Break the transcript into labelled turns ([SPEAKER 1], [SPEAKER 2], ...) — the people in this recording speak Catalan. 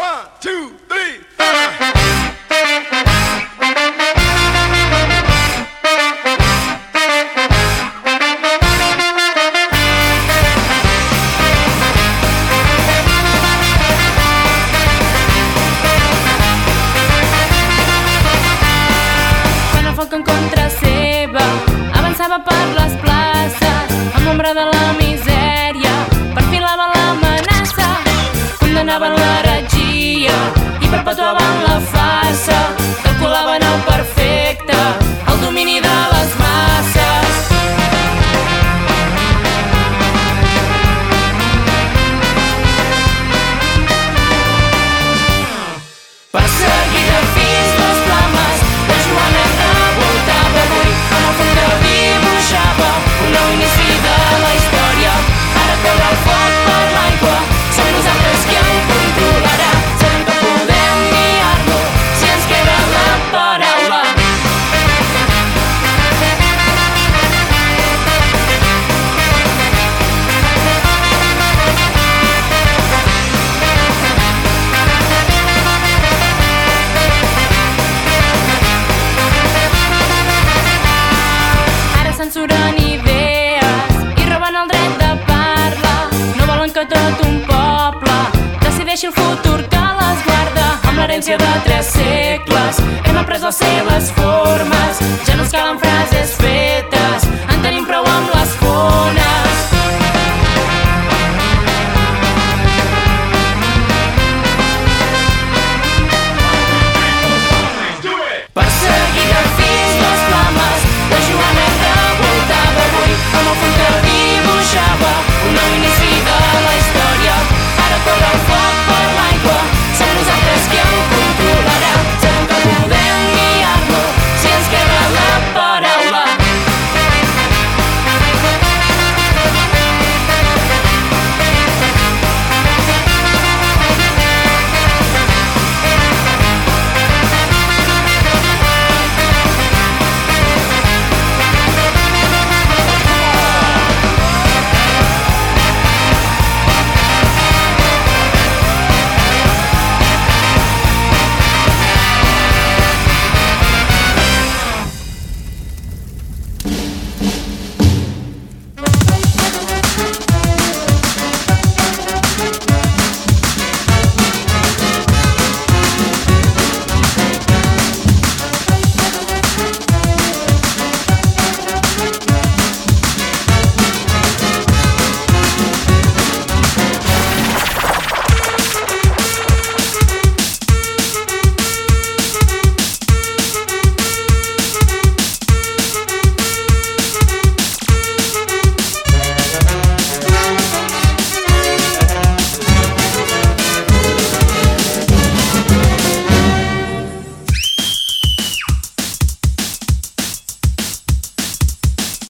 [SPEAKER 1] One, two, three.
[SPEAKER 2] Quan el mía y perpetua censuren idees i roben el dret de parlar. No volen que tot un poble decideixi el futur que les guarda. Amb l'herència de tres segles hem après les seves formes.